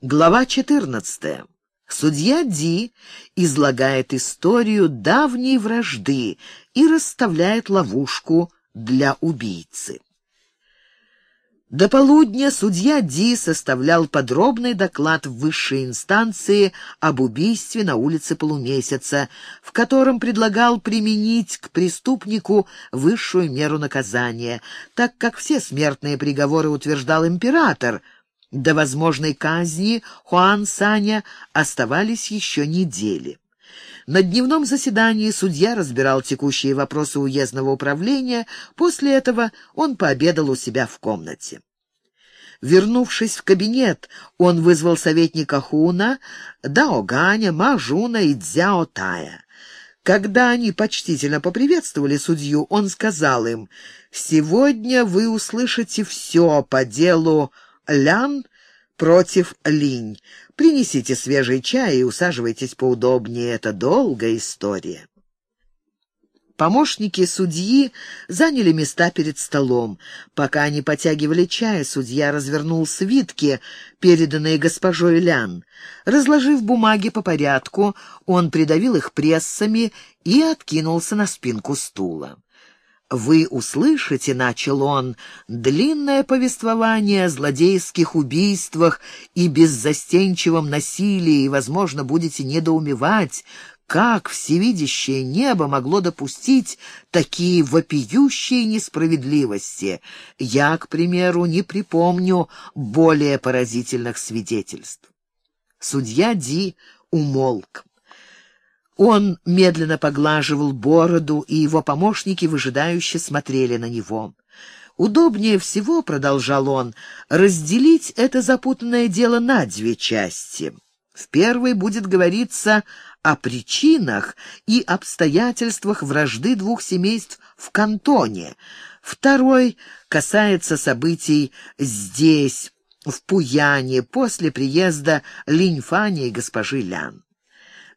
Глава 14. Судья Ди излагает историю давней вражды и расставляет ловушку для убийцы. До полудня судья Ди составлял подробный доклад в высшей инстанции об убийстве на улице Полумесяца, в котором предлагал применить к преступнику высшую меру наказания, так как все смертные приговоры утверждал император – до возможной казни Хуан Саня оставались еще недели. На дневном заседании судья разбирал текущие вопросы уездного управления, после этого он пообедал у себя в комнате. Вернувшись в кабинет, он вызвал советника Хуна, Даоганя, Мажуна и Цзяо Тая. Когда они почтительно поприветствовали судью, он сказал им, «Сегодня вы услышите все по делу Лян против Линь. Принесите свежий чай и усаживайтесь поудобнее. Это долгая история. Помощники судьи заняли места перед столом. Пока они потягивали чай, судья развернул свитки, переданные госпожой Лян. Разложив бумаги по порядку, он придавил их прессами и откинулся на спинку стула. «Вы услышите, — начал он, — длинное повествование о злодейских убийствах и беззастенчивом насилии, и, возможно, будете недоумевать, как всевидящее небо могло допустить такие вопиющие несправедливости? Я, к примеру, не припомню более поразительных свидетельств. Судья Ди умолк. Он медленно поглаживал бороду, и его помощники выжидающе смотрели на него. «Удобнее всего, — продолжал он, — разделить это запутанное дело на две части. В первой будет говориться о причинах и обстоятельствах вражды двух семейств в кантоне. Второй касается событий здесь, в Пуяне, после приезда Линьфани и госпожи Лян.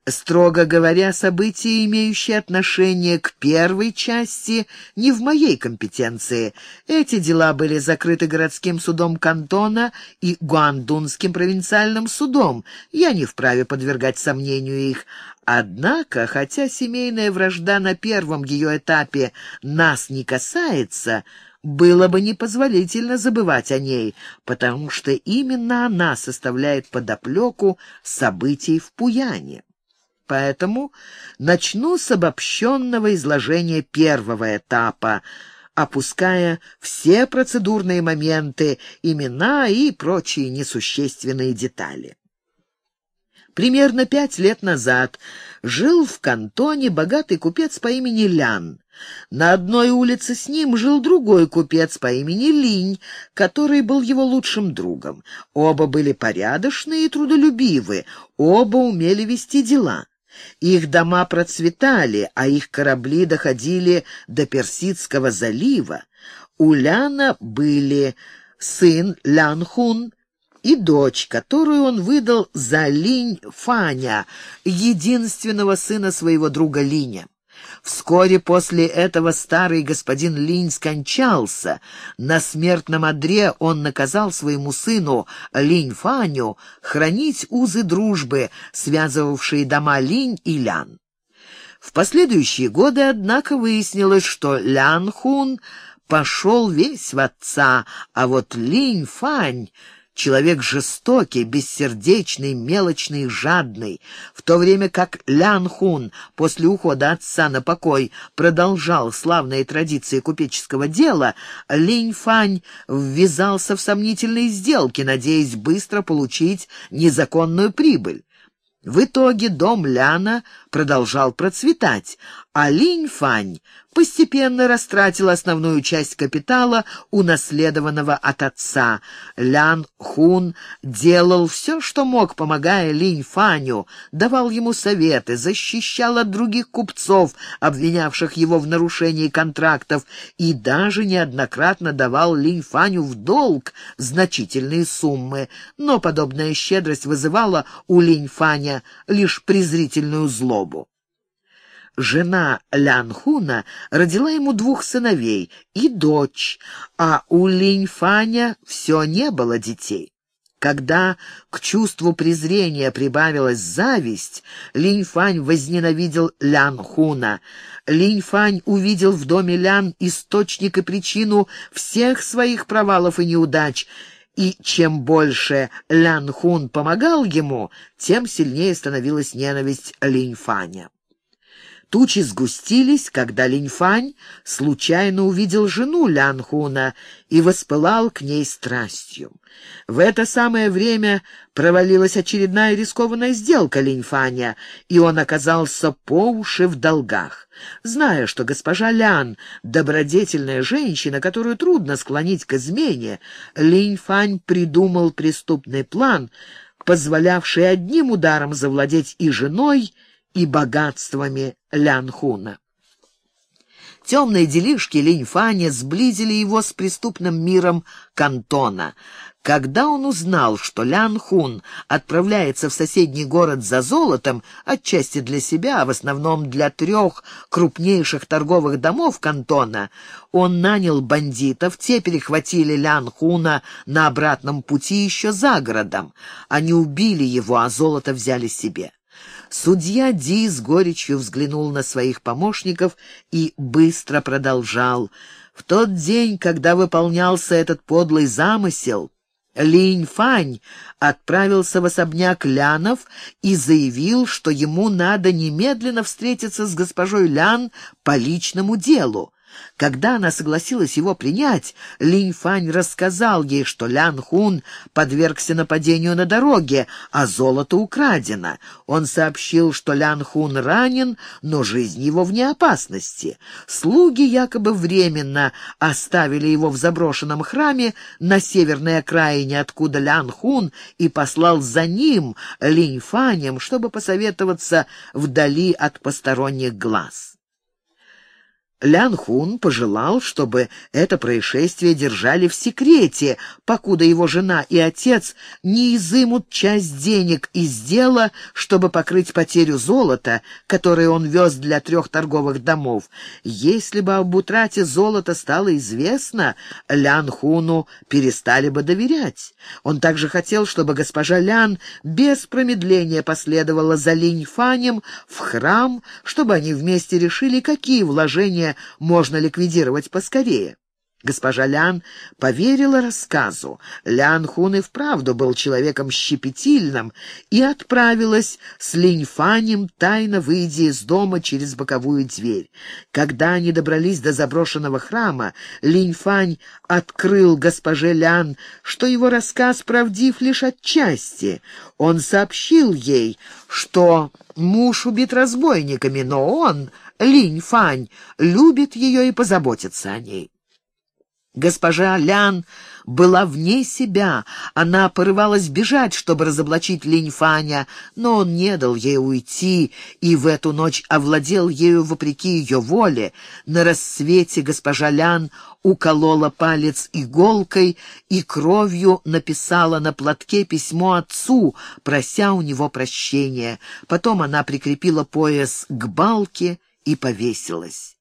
Строго говоря, события, имеющие отношение к первой части, не в моей компетенции. Эти дела были закрыты городским судом кантона и Гуандунским провинциальным судом. Я не вправе подвергать сомнению их. Однако, хотя семейная вражда на первом ее этапе нас не касается, было бы непозволительно забывать о ней, потому что именно она составляет подоплеку событий в Пуяне поэтому начну с обобщенного изложения первого этапа, опуская все процедурные моменты, имена и прочие несущественные детали. Примерно пять лет назад жил в кантоне богатый купец по имени Лян. На одной улице с ним жил другой купец по имени Линь, который был его лучшим другом. Оба были порядочные и трудолюбивы, оба умели вести дела. Их дома процветали, а их корабли доходили до Персидского залива. У Ляна были сын Лянхун и дочь, которую он выдал за Линь Фаня, единственного сына своего друга Линя. Вскоре после этого старый господин Линь скончался. На смертном одре он наказал своему сыну Линь Фаню хранить узы дружбы, связывавшие дома Линь и Лян. В последующие годы, однако, выяснилось, что Лян Хун пошел весь в отца, а вот Линь Фань человек жестокий, бессердечный, мелочный, жадный, в то время как Лян Хун после ухода отца на покой продолжал славные традиции купеческого дела, Линь Фань ввязался в сомнительные сделки, надеясь быстро получить незаконную прибыль. В итоге дом Ляна продолжал процветать, а Линь Фань постепенно растратил основную часть капитала, унаследованного от отца. Лян Хун делал все, что мог, помогая Линь Фаню, давал ему советы, защищал от других купцов, обвинявших его в нарушении контрактов, и даже неоднократно давал Линь Фаню в долг значительные суммы. Но подобная щедрость вызывала у Линь Фаня лишь презрительную злобу. Жена Лянхуна родила ему двух сыновей и дочь, а у Линьфаня все не было детей. Когда к чувству презрения прибавилась зависть, Линь Фань возненавидел Лян Хуна. Линь Фань увидел в доме Лян источник и причину всех своих провалов и неудач, и чем больше Лян Хун помогал ему, тем сильнее становилась ненависть Линь Фаня. Тучи сгустились, когда Линьфань случайно увидел жену Лянхуна и воспылал к ней страстью. В это самое время провалилась очередная рискованная сделка Линьфаня, и он оказался по уши в долгах. Зная, что госпожа Лян — добродетельная женщина, которую трудно склонить к измене, Линьфань придумал преступный план, позволявший одним ударом завладеть и женой, и богатствами Лянхуна. Темные делишки Линьфаня сблизили его с преступным миром Кантона. Когда он узнал, что Лян Хун отправляется в соседний город за золотом, отчасти для себя, а в основном для трех крупнейших торговых домов Кантона, он нанял бандитов, те перехватили Лян Хуна на обратном пути еще за городом. Они убили его, а золото взяли себе. Судья Ди с горечью взглянул на своих помощников и быстро продолжал. В тот день, когда выполнялся этот подлый замысел, Линь Фань отправился в особняк Лянов и заявил, что ему надо немедленно встретиться с госпожой Лян по личному делу. Когда она согласилась его принять, Линь Фань рассказал ей, что Лян Хун подвергся нападению на дороге, а золото украдено. Он сообщил, что Лян Хун ранен, но жизнь его вне опасности. Слуги якобы временно оставили его в заброшенном храме на северной окраине, откуда Лян Хун и послал за ним Линь Фанем, чтобы посоветоваться вдали от посторонних глаз. Лян Хун пожелал, чтобы это происшествие держали в секрете, покуда его жена и отец не изымут часть денег из дела, чтобы покрыть потерю золота, которое он вез для трех торговых домов. Если бы об утрате золота стало известно, Лян Хуну перестали бы доверять. Он также хотел, чтобы госпожа Лян без промедления последовала за Линь Фанем в храм, чтобы они вместе решили, какие вложения можно ликвидировать поскорее. Госпожа Лян поверила рассказу. Лян Хун и вправду был человеком щепетильным и отправилась с Линьфанем, тайно выйдя из дома через боковую дверь. Когда они добрались до заброшенного храма, Линьфань открыл госпоже Лян, что его рассказ правдив лишь отчасти. Он сообщил ей, что муж убит разбойниками, но он Линь Фань любит ее и позаботится о ней. Госпожа Лян была вне себя. Она порывалась бежать, чтобы разоблачить Линь Фаня, но он не дал ей уйти и в эту ночь овладел ею вопреки ее воле. На рассвете госпожа Лян уколола палец иголкой и кровью написала на платке письмо отцу, прося у него прощения. Потом она прикрепила пояс к балке и повесилась.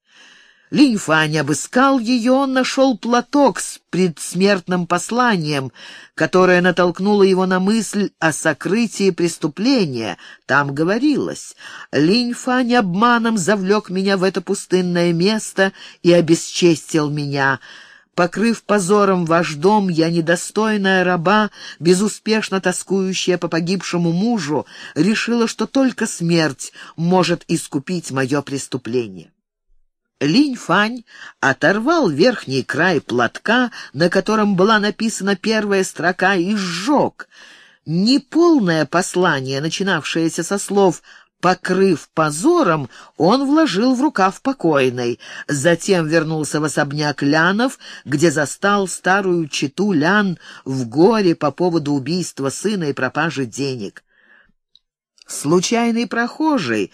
Линь Фань обыскал ее, он нашел платок с предсмертным посланием, которое натолкнуло его на мысль о сокрытии преступления. Там говорилось, Линь Фань обманом завлек меня в это пустынное место и обесчестил меня. Покрыв позором ваш дом, я недостойная раба, безуспешно тоскующая по погибшему мужу, решила, что только смерть может искупить мое преступление. Линь Фань оторвал верхний край платка, на котором была написана первая строка, и сжег. Неполное послание, начинавшееся со слов Покрыв позором, он вложил в рукав покойной. Затем вернулся в особняк Лянов, где застал старую читу Лян в горе по поводу убийства сына и пропажи денег. Случайный прохожий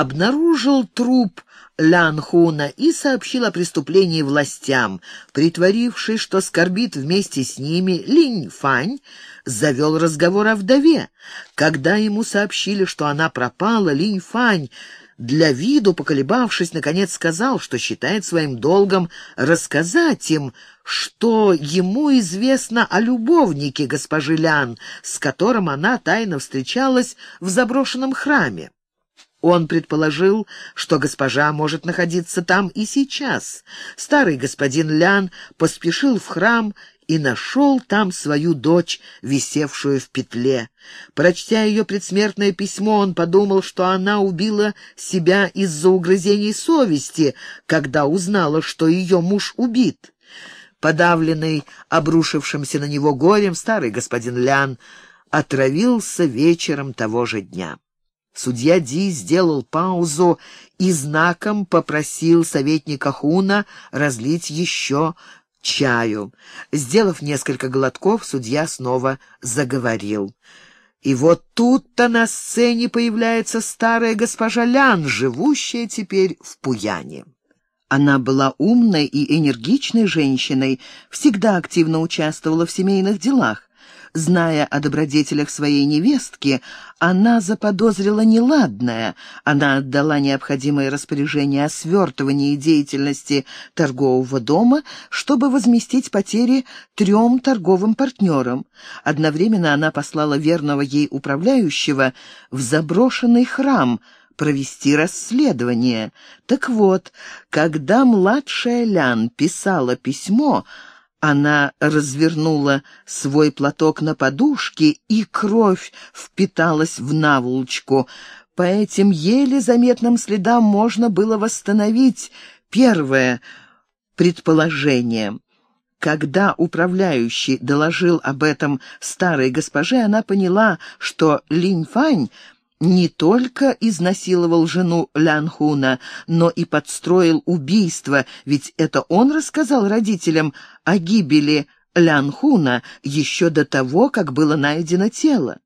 обнаружил труп Лян Хуна и сообщил о преступлении властям. Притворившись, что скорбит вместе с ними, Линь Фань завел разговор о вдове. Когда ему сообщили, что она пропала, Линь Фань для виду, поколебавшись, наконец сказал, что считает своим долгом рассказать им, что ему известно о любовнике госпожи Лян, с которым она тайно встречалась в заброшенном храме. Он предположил, что госпожа может находиться там и сейчас. Старый господин Лян поспешил в храм и нашел там свою дочь, висевшую в петле. Прочтя ее предсмертное письмо, он подумал, что она убила себя из-за угрызений совести, когда узнала, что ее муж убит. Подавленный обрушившимся на него горем, старый господин Лян отравился вечером того же дня. Судья Ди сделал паузу и знаком попросил советника Хуна разлить еще чаю. Сделав несколько глотков, судья снова заговорил. И вот тут-то на сцене появляется старая госпожа Лян, живущая теперь в Пуяне. Она была умной и энергичной женщиной, всегда активно участвовала в семейных делах. Зная о добродетелях своей невестки, она заподозрила неладное. Она отдала необходимое распоряжение о свертывании деятельности торгового дома, чтобы возместить потери трем торговым партнерам. Одновременно она послала верного ей управляющего в заброшенный храм – провести расследование. Так вот, когда младшая Лян писала письмо, она развернула свой платок на подушке, и кровь впиталась в наволочку. По этим еле заметным следам можно было восстановить первое предположение. Когда управляющий доложил об этом старой госпоже, она поняла, что Линь Фань не только изнасиловал жену Лянхуна, но и подстроил убийство, ведь это он рассказал родителям о гибели Лянхуна еще до того, как было найдено тело.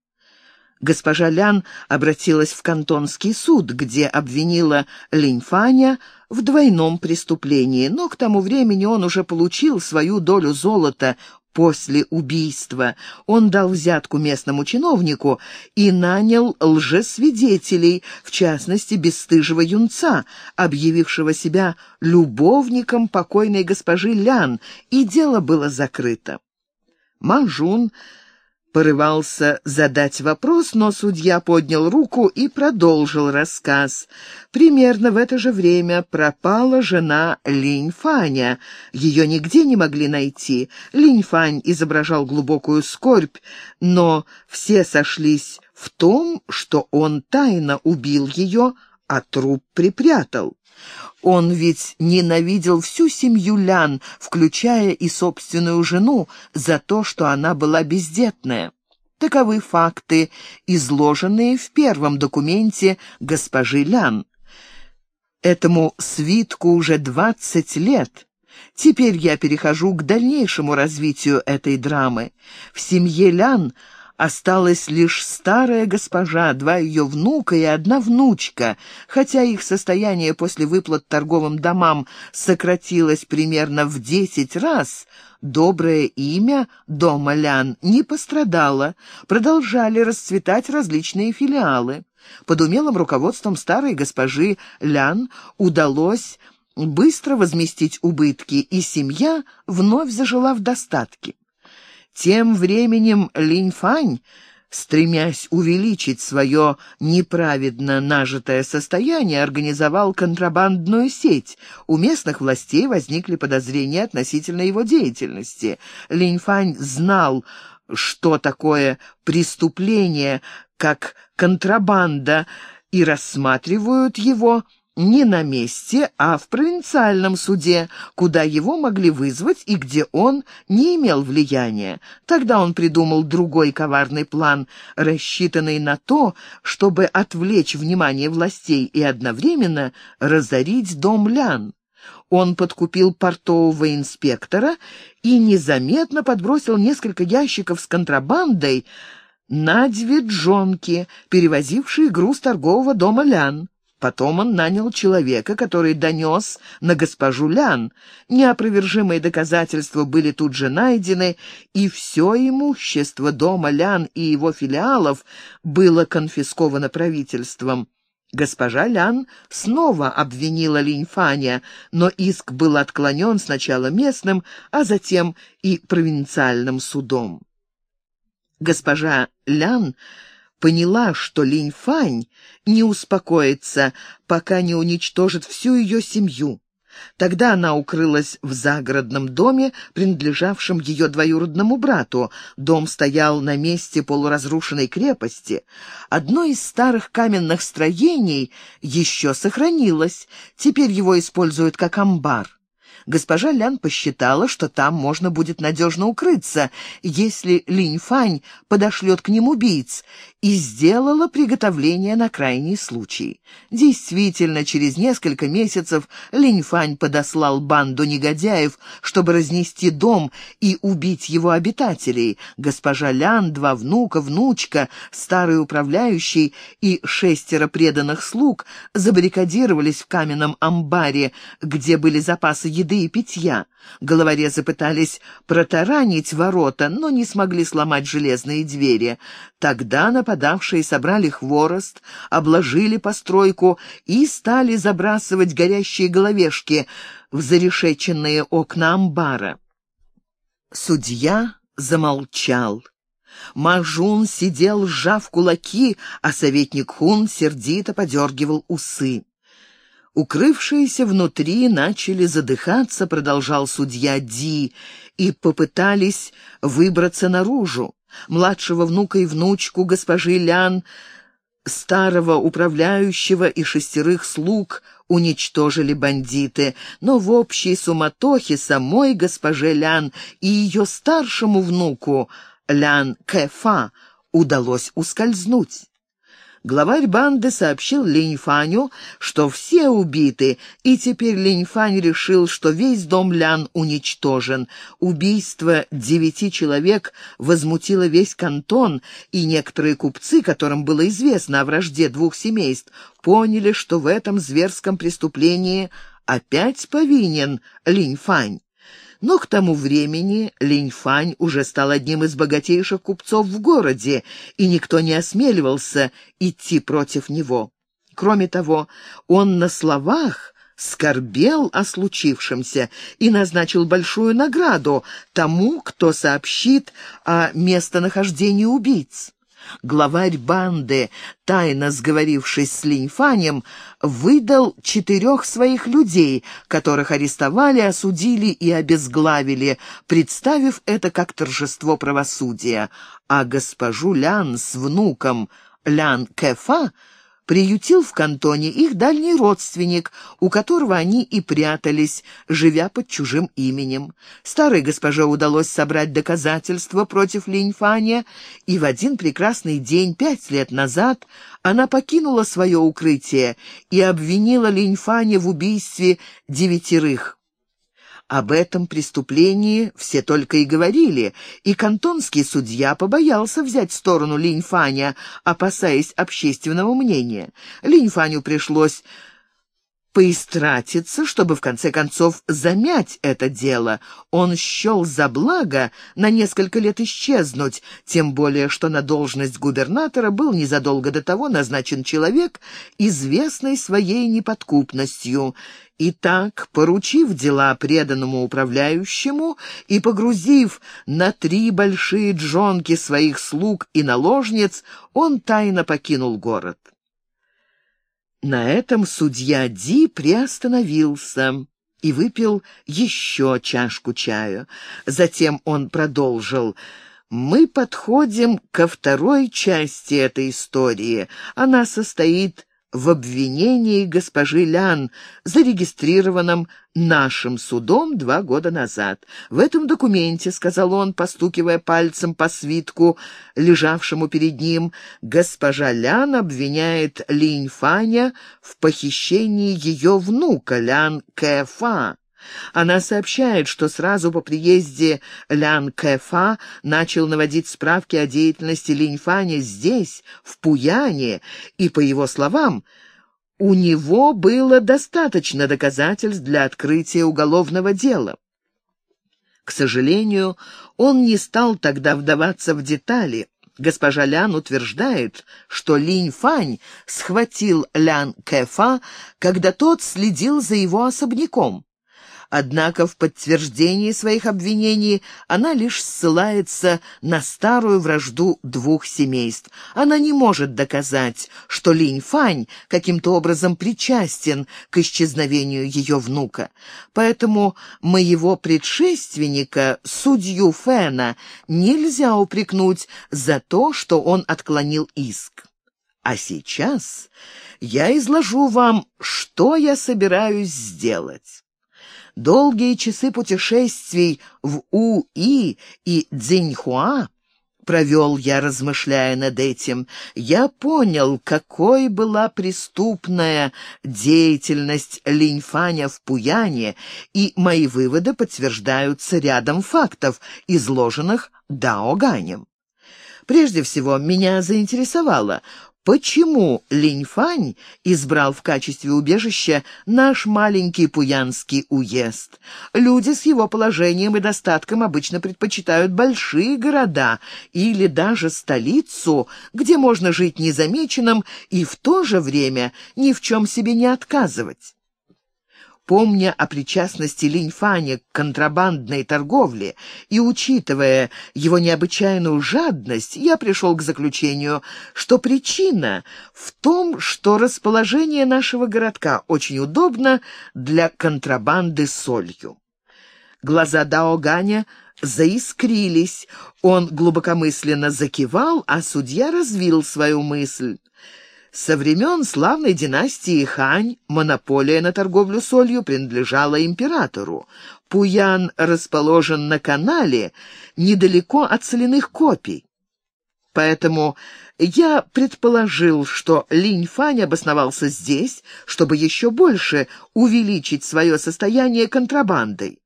Госпожа Лян обратилась в кантонский суд, где обвинила Линьфаня в двойном преступлении, но к тому времени он уже получил свою долю золота после убийства. Он дал взятку местному чиновнику и нанял лжесвидетелей, в частности, бесстыжего юнца, объявившего себя любовником покойной госпожи Лян, и дело было закрыто. Манжун порывался задать вопрос, но судья поднял руку и продолжил рассказ. Примерно в это же время пропала жена Линь Фаня. Ее нигде не могли найти. Линь Фань изображал глубокую скорбь, но все сошлись в том, что он тайно убил ее, а труп припрятал. Он ведь ненавидел всю семью Лян, включая и собственную жену, за то, что она была бездетная. Таковы факты, изложенные в первом документе госпожи Лян. Этому свитку уже двадцать лет. Теперь я перехожу к дальнейшему развитию этой драмы. В семье Лян Осталась лишь старая госпожа, два ее внука и одна внучка. Хотя их состояние после выплат торговым домам сократилось примерно в десять раз, доброе имя дома Лян не пострадало. Продолжали расцветать различные филиалы. Под умелым руководством старой госпожи Лян удалось быстро возместить убытки, и семья вновь зажила в достатке. Тем временем Линьфань, стремясь увеличить свое неправедно нажитое состояние, организовал контрабандную сеть. У местных властей возникли подозрения относительно его деятельности. Линьфань знал, что такое преступление, как контрабанда, и рассматривают его не на месте, а в провинциальном суде, куда его могли вызвать и где он не имел влияния. Тогда он придумал другой коварный план, рассчитанный на то, чтобы отвлечь внимание властей и одновременно разорить дом Лян. Он подкупил портового инспектора и незаметно подбросил несколько ящиков с контрабандой на две джонки, перевозившие груз торгового дома Лян. Потом он нанял человека, который донес на госпожу Лян. Неопровержимые доказательства были тут же найдены, и все имущество дома Лян и его филиалов было конфисковано правительством. Госпожа Лян снова обвинила Линьфаня, но иск был отклонен сначала местным, а затем и провинциальным судом. Госпожа Лян поняла, что Линьфань не успокоится, пока не уничтожит всю ее семью. Тогда она укрылась в загородном доме, принадлежавшем ее двоюродному брату. Дом стоял на месте полуразрушенной крепости. Одно из старых каменных строений еще сохранилось. Теперь его используют как амбар. Госпожа Лян посчитала, что там можно будет надежно укрыться, если Линь Фань подошлет к ним убийц, и сделала приготовление на крайний случай. Действительно, через несколько месяцев Линь Фань подослал банду негодяев, чтобы разнести дом и убить его обитателей. Госпожа Лян, два внука, внучка, старый управляющий и шестеро преданных слуг забаррикадировались в каменном амбаре, где были запасы еды и питья. Головорезы пытались протаранить ворота, но не смогли сломать железные двери. Тогда нападавшие собрали хворост, обложили постройку и стали забрасывать горящие головешки в зарешеченные окна амбара. Судья замолчал. Мажун сидел, сжав кулаки, а советник Хун сердито подергивал усы. Укрывшиеся внутри начали задыхаться, продолжал судья Ди, и попытались выбраться наружу. Младшего внука и внучку госпожи Лян, старого управляющего и шестерых слуг уничтожили бандиты, но в общей суматохе самой госпоже Лян и ее старшему внуку Лян Кэфа удалось ускользнуть. Главарь банды сообщил Линьфаню, что все убиты, и теперь Линьфань решил, что весь дом Лян уничтожен. Убийство девяти человек возмутило весь кантон, и некоторые купцы, которым было известно о вражде двух семейств, поняли, что в этом зверском преступлении опять повинен Линьфань. Но к тому времени Линьфань уже стал одним из богатейших купцов в городе, и никто не осмеливался идти против него. Кроме того, он на словах скорбел о случившемся и назначил большую награду тому, кто сообщит о местонахождении убийц. Главарь банды, тайно сговорившись с Линьфанем, выдал четырех своих людей, которых арестовали, осудили и обезглавили, представив это как торжество правосудия, а госпожу Лян с внуком Лян Кефа приютил в кантоне их дальний родственник, у которого они и прятались, живя под чужим именем. Старой госпоже удалось собрать доказательства против Линьфаня, и в один прекрасный день, пять лет назад, она покинула свое укрытие и обвинила Линьфаня в убийстве девятерых. Об этом преступлении все только и говорили, и кантонский судья побоялся взять сторону Линьфаня, опасаясь общественного мнения. Линьфаню пришлось поистратиться, чтобы в конце концов замять это дело. Он счел за благо на несколько лет исчезнуть, тем более что на должность губернатора был незадолго до того назначен человек, известный своей неподкупностью. И так, поручив дела преданному управляющему и погрузив на три большие джонки своих слуг и наложниц, он тайно покинул город. На этом судья Ди приостановился и выпил еще чашку чаю. Затем он продолжил. «Мы подходим ко второй части этой истории. Она состоит в обвинении госпожи Лян, зарегистрированном нашим судом два года назад. В этом документе, — сказал он, постукивая пальцем по свитку, лежавшему перед ним, — госпожа Лян обвиняет Линь Фаня в похищении ее внука Лян Кэфа. Она сообщает, что сразу по приезде Лян Кэфа начал наводить справки о деятельности Линьфаня здесь, в Пуяне, и, по его словам, у него было достаточно доказательств для открытия уголовного дела. К сожалению, он не стал тогда вдаваться в детали. Госпожа Лян утверждает, что Линь Фань схватил Лян Кэфа, когда тот следил за его особняком. Однако в подтверждении своих обвинений она лишь ссылается на старую вражду двух семейств. Она не может доказать, что Линь Фань каким-то образом причастен к исчезновению ее внука. Поэтому моего предшественника, судью Фэна, нельзя упрекнуть за то, что он отклонил иск. А сейчас я изложу вам, что я собираюсь сделать. Долгие часы путешествий в У-И и Цзиньхуа провел я, размышляя над этим, я понял, какой была преступная деятельность Линьфаня в Пуяне, и мои выводы подтверждаются рядом фактов, изложенных Дао Ганем. Прежде всего, меня заинтересовало, почему Линьфань избрал в качестве убежища наш маленький Пуянский уезд. Люди с его положением и достатком обычно предпочитают большие города или даже столицу, где можно жить незамеченным и в то же время ни в чем себе не отказывать. Помня о причастности Линьфаня к контрабандной торговле и учитывая его необычайную жадность, я пришел к заключению, что причина в том, что расположение нашего городка очень удобно для контрабанды солью. Глаза Дао Ганя заискрились, он глубокомысленно закивал, а судья развил свою мысль. Со времен славной династии Хань монополия на торговлю солью принадлежала императору. Пуян расположен на канале недалеко от соляных копий. Поэтому я предположил, что Линь Фань обосновался здесь, чтобы еще больше увеличить свое состояние контрабандой.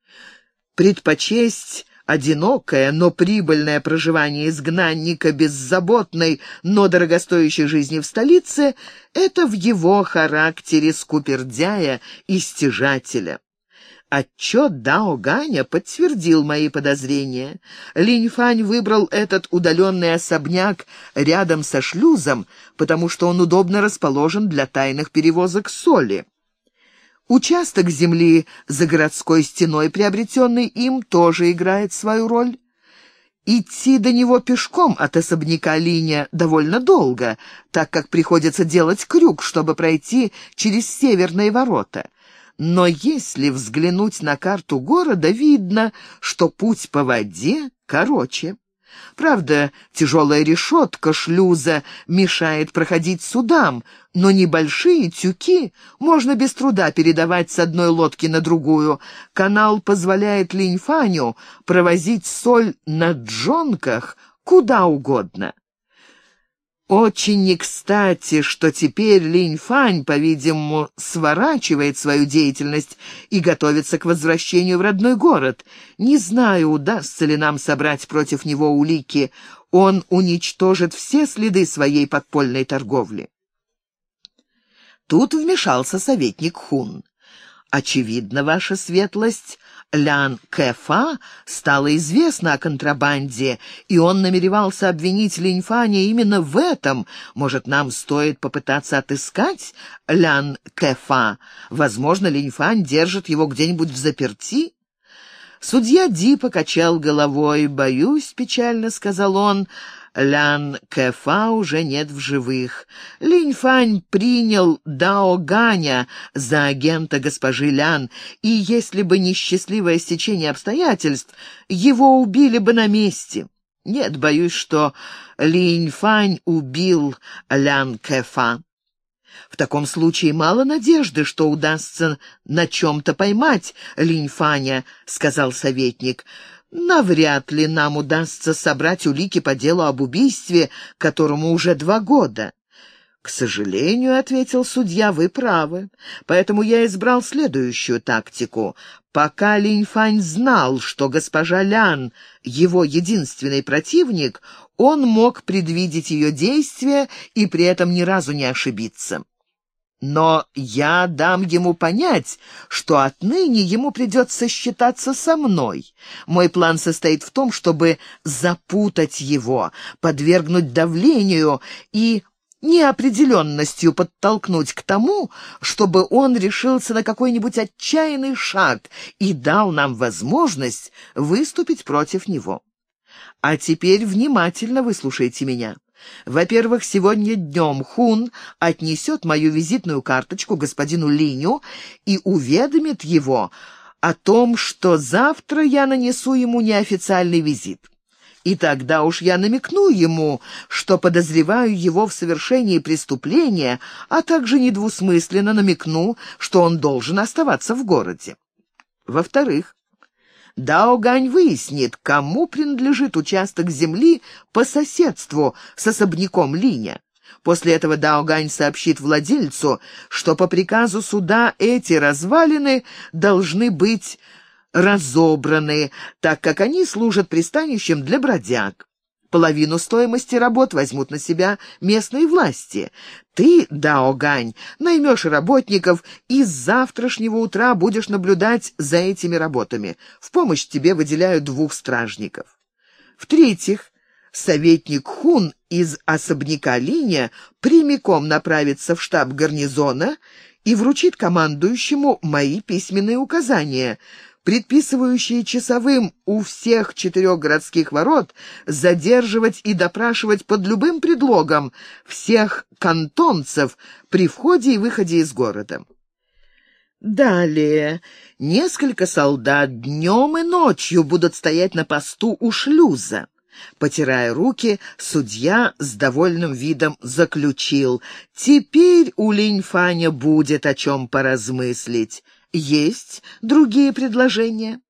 Предпочесть одинокое, но прибыльное проживание изгнанника беззаботной, но дорогостоящей жизни в столице — это в его характере скупердяя и стяжателя. Отчет Дао Ганя подтвердил мои подозрения. Линь Фань выбрал этот удаленный особняк рядом со шлюзом, потому что он удобно расположен для тайных перевозок соли. Участок земли за городской стеной, приобретенный им, тоже играет свою роль. Идти до него пешком от особняка Линя довольно долго, так как приходится делать крюк, чтобы пройти через северные ворота. Но если взглянуть на карту города, видно, что путь по воде короче. Правда, тяжелая решетка шлюза мешает проходить судам, но небольшие тюки можно без труда передавать с одной лодки на другую. Канал позволяет Линьфаню провозить соль на джонках куда угодно. Очень не кстати, что теперь Линь Фань, по-видимому, сворачивает свою деятельность и готовится к возвращению в родной город. Не знаю, удастся ли нам собрать против него улики. Он уничтожит все следы своей подпольной торговли. Тут вмешался советник Хун. «Очевидно, ваша светлость, Лян Кэфа стало известно о контрабанде, и он намеревался обвинить Линьфаня именно в этом. Может, нам стоит попытаться отыскать Лян Кэфа? Возможно, Линьфань держит его где-нибудь в заперти?» Судья Ди покачал головой. «Боюсь, — печально сказал он, — Лян Кэфа уже нет в живых. Линь Фань принял Дао Ганя за агента госпожи Лян, и если бы не счастливое стечение обстоятельств, его убили бы на месте. Нет, боюсь, что Линь Фань убил Лян Кэфа. В таком случае мало надежды, что удастся на чем-то поймать Линьфаня, — сказал советник. Навряд ли нам удастся собрать улики по делу об убийстве, которому уже два года. «К сожалению, — ответил судья, — вы правы. Поэтому я избрал следующую тактику. Пока Линьфань знал, что госпожа Лян — его единственный противник, он мог предвидеть ее действия и при этом ни разу не ошибиться. Но я дам ему понять, что отныне ему придется считаться со мной. Мой план состоит в том, чтобы запутать его, подвергнуть давлению и неопределенностью подтолкнуть к тому, чтобы он решился на какой-нибудь отчаянный шаг и дал нам возможность выступить против него. А теперь внимательно выслушайте меня. Во-первых, сегодня днем Хун отнесет мою визитную карточку господину Линю и уведомит его о том, что завтра я нанесу ему неофициальный визит. И тогда уж я намекну ему, что подозреваю его в совершении преступления, а также недвусмысленно намекну, что он должен оставаться в городе. Во-вторых, Даогань выяснит, кому принадлежит участок земли по соседству с особняком Линя. После этого Даогань сообщит владельцу, что по приказу суда эти развалины должны быть разобраны, так как они служат пристанищем для бродяг. Половину стоимости работ возьмут на себя местные власти. Ты, Дао Гань, наймешь работников и с завтрашнего утра будешь наблюдать за этими работами. В помощь тебе выделяют двух стражников. В-третьих, советник Хун из особняка Линя прямиком направится в штаб гарнизона и вручит командующему мои письменные указания — предписывающие часовым у всех четырех городских ворот задерживать и допрашивать под любым предлогом всех кантонцев при входе и выходе из города. Далее несколько солдат днем и ночью будут стоять на посту у шлюза. Потирая руки, судья с довольным видом заключил. «Теперь у Линьфаня будет о чем поразмыслить. Есть другие предложения?»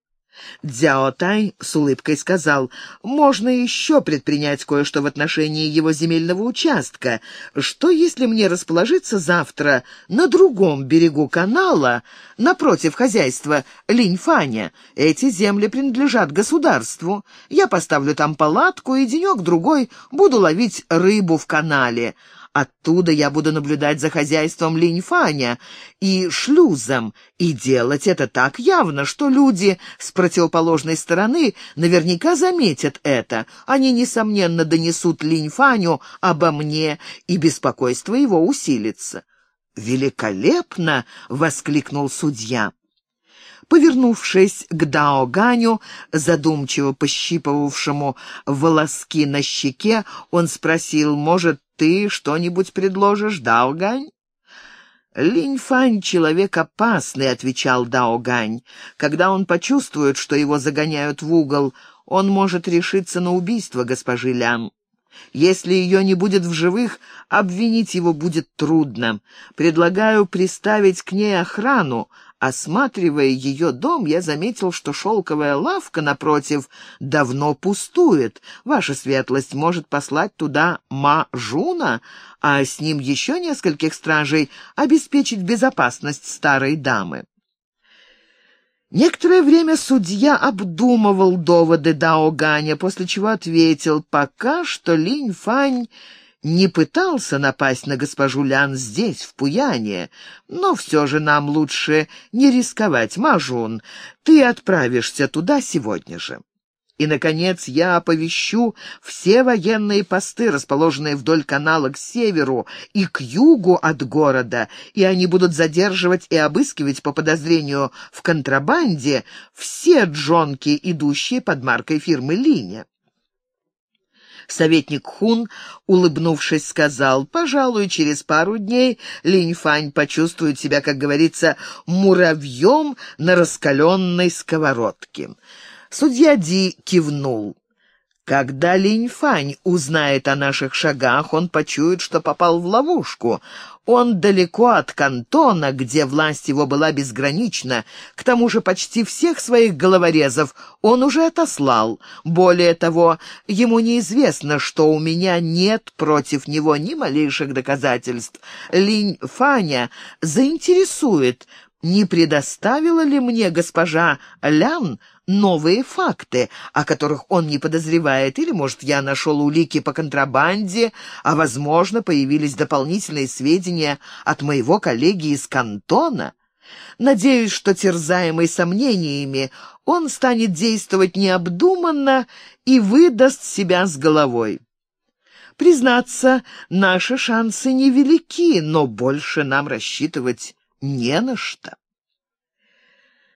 Дзяо Тай с улыбкой сказал, «Можно еще предпринять кое-что в отношении его земельного участка. Что, если мне расположиться завтра на другом берегу канала, напротив хозяйства Линьфаня? Эти земли принадлежат государству. Я поставлю там палатку и денек-другой буду ловить рыбу в канале». Оттуда я буду наблюдать за хозяйством Линьфаня и шлюзом, и делать это так явно, что люди с противоположной стороны наверняка заметят это. Они, несомненно, донесут Линьфаню обо мне, и беспокойство его усилится. «Великолепно!» — воскликнул судья. Повернувшись к Дао Ганю, задумчиво пощипывавшему волоски на щеке, он спросил, «Может, ты что-нибудь предложишь, Дао Гань?» «Линь Фань — человек опасный», — отвечал Дао Гань. «Когда он почувствует, что его загоняют в угол, он может решиться на убийство госпожи Лян. Если ее не будет в живых, обвинить его будет трудно. Предлагаю приставить к ней охрану, Осматривая ее дом, я заметил, что шелковая лавка, напротив, давно пустует. Ваша светлость может послать туда Ма-Жуна, а с ним еще нескольких стражей обеспечить безопасность старой дамы. Некоторое время судья обдумывал доводы Дао Ганя, после чего ответил, пока что Линь Фань не пытался напасть на госпожу Лян здесь, в Пуяне, но все же нам лучше не рисковать, Мажун. Ты отправишься туда сегодня же. И, наконец, я оповещу все военные посты, расположенные вдоль канала к северу и к югу от города, и они будут задерживать и обыскивать по подозрению в контрабанде все джонки, идущие под маркой фирмы «Линя». Советник Хун, улыбнувшись, сказал, «Пожалуй, через пару дней Линьфань почувствует себя, как говорится, муравьем на раскаленной сковородке». Судья Ди кивнул. Когда Линьфань узнает о наших шагах, он почует, что попал в ловушку. Он далеко от кантона, где власть его была безгранична. К тому же почти всех своих головорезов он уже отослал. Более того, ему неизвестно, что у меня нет против него ни малейших доказательств. Линь Фаня заинтересует не предоставила ли мне госпожа Лян новые факты, о которых он не подозревает, или, может, я нашел улики по контрабанде, а, возможно, появились дополнительные сведения от моего коллеги из кантона. Надеюсь, что, терзаемый сомнениями, он станет действовать необдуманно и выдаст себя с головой. Признаться, наши шансы невелики, но больше нам рассчитывать не на что.